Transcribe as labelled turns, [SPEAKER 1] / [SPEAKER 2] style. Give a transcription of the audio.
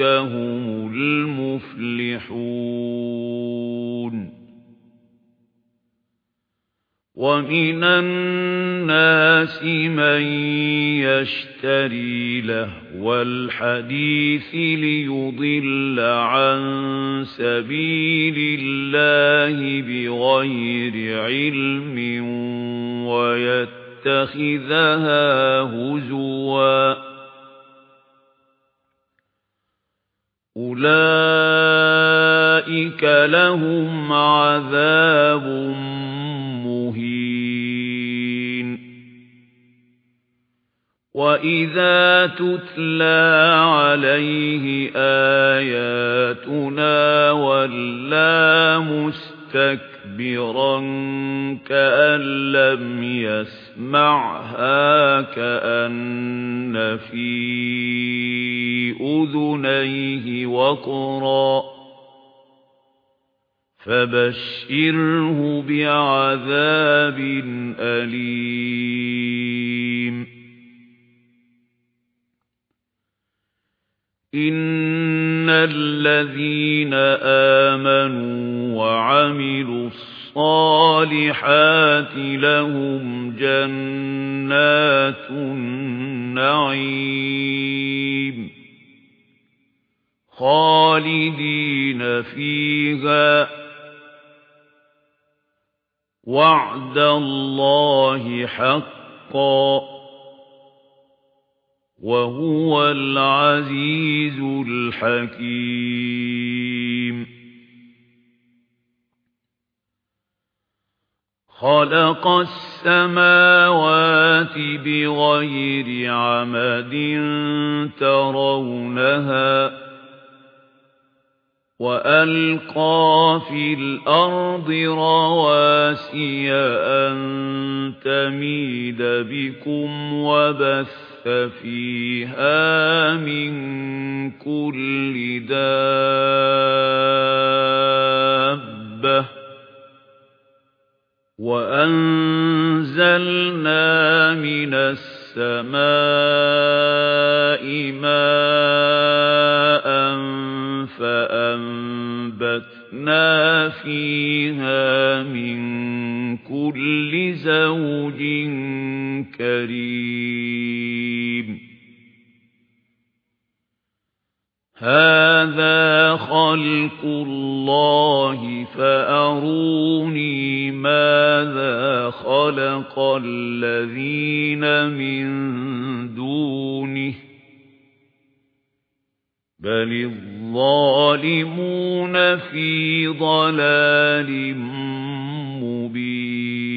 [SPEAKER 1] هم المفلحون ومن الناس من يشتري لهو الحديث ليضل عن سبيل الله بغير علم ويتبع يتخذها هزوا أولئك لهم عذاب مهين وإذا تتلى عليه آياتنا ولا مستكبر مستكبرا كأن لم يسمعها كأن في أذنيه وقرا فبشره بعذاب أليم إن الذين آمنوا وعملوا الصالحات لهم جنات النعيم خالدين فيها وعد الله حقا وهو العزيز الحكيم. خلق السماوات بغير عمد ترونها وألقى في الأرض رواسي أن تميد بكم وبث فيها من كل دابة وأنزلنا من السماء ماء فأنبتنا فيها من كل زوج كريم. هذا خلق الله فأروني ماذا خلق الذين من دونه. بل الظالمون في ضلال مبين.